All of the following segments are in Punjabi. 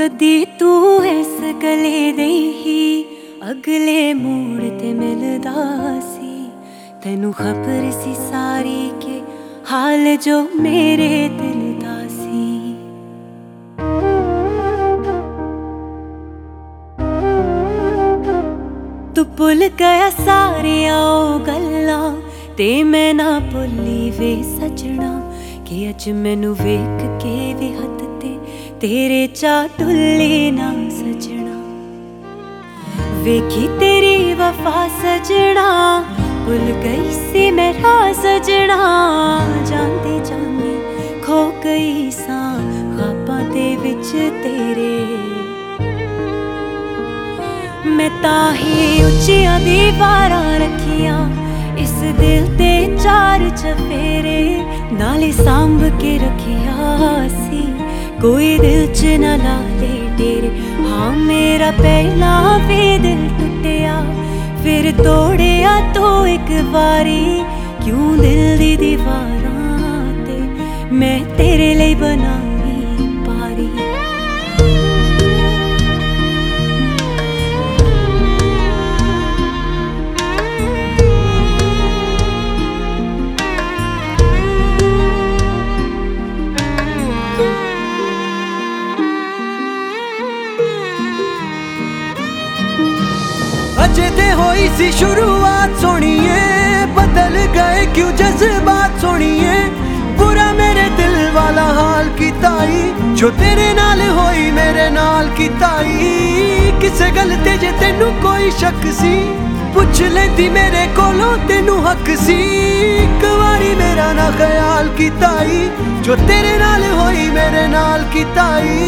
ਕਦੀ ਤੂੰ ਇਸ ਗਲੇ ਦੇ ਹੀ ਅਗਲੇ ਮੋੜ ਤੇ ਮਿਲਦਾ ਸੀ ਤੈਨੂੰ ਖਬਰ ਸੀ ਸਾਰੀ ਕਿ ਹਾਲ ਜੋ ਮੇਰੇ ਦਿਲ ਦਾ ਸੀ ਤੂੰ ਭੁੱਲ ਗਿਆ ਸਾਰੀਆਂ ਉਹ ਗੱਲਾਂ ਤੇ ਮੈਂ ਨਾ ਭੁੱਲੀ ਵੇ ਸਜਣਾ ਕਿ ਅੱਜ ਮੈਨੂੰ ਵੇਖ ਕੇ ਵੀ ਹੱਥ ਤੇਰੇ ਚਾ ਨਾ ਸਜਣਾ। ਵੇਖੀ ਤੇਰੀ ਵਫਾ ਸਜਣਾ। ਭੁੱਲ ਗਈ ਸੀ ਮੈਂ ਰਾਹ ਸਜਣਾ। ਜਾਂਦੇ ਜਾਂਦੇ ਖੋ ਗਈ ਸਾਂ ਖਾਬਾਂ ਦੇ ਵਿੱਚ ਤੇਰੇ। ਮੈਂ ਤਾਂ ਹੀ ਉੱਚੀਆਂ ਦੀਵਾਰਾਂ ਰੱਖੀਆਂ। ਇਸ ਦਿਲ ਤੇ ਚਾਰ ਚਫੇਰੇ ਨਾਲੇ ਸੰਭ ਕੇ ਰੱਖਿਆ ਸੀ। ਕੋਈ ਦਿਲ ਚ ਨਾ ਲਾ ਦੇ ਤੇਰੇ ਹਾਂ, ਮੇਰਾ ਪਹਿਲਾ ਵੀ ਦਿਲ ਟੁੱਟਿਆ। ਫਿਰ ਤੋੜਿਆ ਤੂੰ ਇੱਕ ਵਾਰੀ। ਕਿਉਂ ਦਿਲ ਦੀ ਦੀਵਾਰਾਂ ਤੇ ਮੈਂ ਤੇਰੇ ਲਈ ਬਣਾ ਹੋਈ ਸੀ ਸ਼ੁਰੂਆਤ ਸੋਣੀਏ ਬਦਲ ਗਏ ਕਿਉਂ ਜਜ਼ਬਾਤ ਸੋਣੀਏ ਬੁਰਾ ਮੇਰੇ ਦਿਲ ਵਾਲਾ ਹਾਲ ਕੀਤਾਈ ਜੋ ਤੇਰੇ ਨਾਲ ਹੋਈ ਮੇਰੇ ਨਾਲ ਕੀਤਾਈ ਕਿਸੇ ਗੱਲ ਤੇ ਜੇ ਤੈਨੂੰ ਕੋਈ ਸ਼ੱਕ ਸੀ, ਪੁੱਛ ਲੈਂਦੀ ਮੇਰੇ ਕੋਲੋਂ ਤੈਨੂੰ ਹੱਕ ਸੀ। ਇੱਕ ਵਾਰੀ ਮੇਰਾ ਨਾ ਖਿਆਲ ਕੀਤਾਈ ਜੋ ਤੇਰੇ ਨਾਲ ਹੋਈ ਮੇਰੇ ਨਾਲ ਕੀਤਾਈ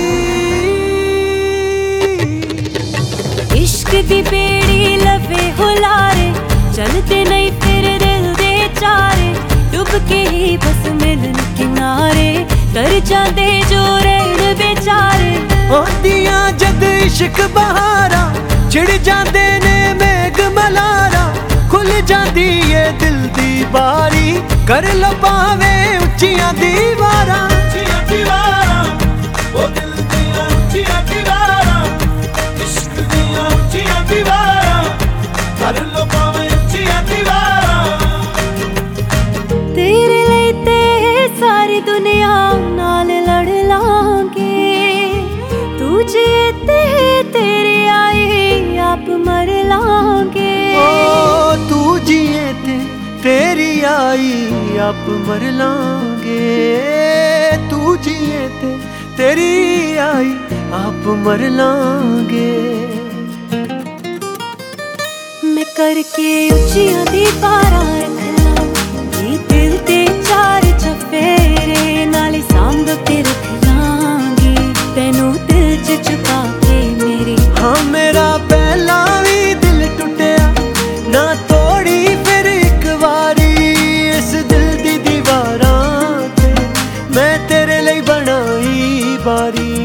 ਇਸ਼ਕ ਦੀ ਬੇੜੀ ਲਵੇ ਹੁਲਾਰੇ, ਚਲਦੇ ਨਹੀਂ ਫਿਰ ਦਿਲ ਦੇ ਚਾਰੇ। ਡੁੱਬ ਕੇ ਹੀ ਬਸ ਮਿਲਨ ਕਿਨਾਰੇ ਤਰ ਜਾਂਦੇ ਜੋ ਰਹਿਣ ਵਿਚਾਰੇ। ਹੁੰਦੀਆਂ ਜਦ ਇਸ਼ਕ ਬਹਾਰਾਂ, ਛਿੜ ਜਾਂਦੇ ਨੇ ਮੇਗ ਮਲਾਰਾ। ਖੁੱਲ ਜਾਂਦੀ ਏ ਦਿਲ ਦੀ ਬਾਰੀ, ਕਰ ਲੋ ਭਾਵੇਂ ਉੱਚੀਆਂ ਦੀ ਤੇ ਸਾਰੀ ਦੁਨੀਆ ਨਾਲ ਲੜ ਲਾਂਗੇ ਤੂੰ ਜੇ ਤੇ ਤੇਰੀ ਆਈ ਆਪ ਮਰ ਲਾਂਗੇ ਓ ਤੂੰ ਜੀਏ ਤੇ ਤੇਰੀ ਆਈ ਆਪ ਮਰ ਲਾਂਗੇ ਤੂੰ ਜੀਏ ਤੇ ਤੇਰੀ ਆਈ ਆਪ ਮਰ ਲਾਂਗੇ ਮੈਂ ਤੈਨੂੰ ਦਿਲ 'ਚ ਛੁਪਾ ਕੇ ਮੇਰੇ ਹਾਂ, ਮੇਰਾ ਪਹਿਲਾ ਵੀ ਦਿਲ ਟੁੱਟਿਆ। ਨਾ ਤੋੜੀ ਫਿਰ ਇੱਕ ਵਾਰੀ ਇਸ ਦਿਲ ਦੀ ਦੀਵਾਰਾਂ ਤੇ। ਮੈਂ ਤੇਰੇ ਲਈ ਬਣਾਈ ਬਾਰੀ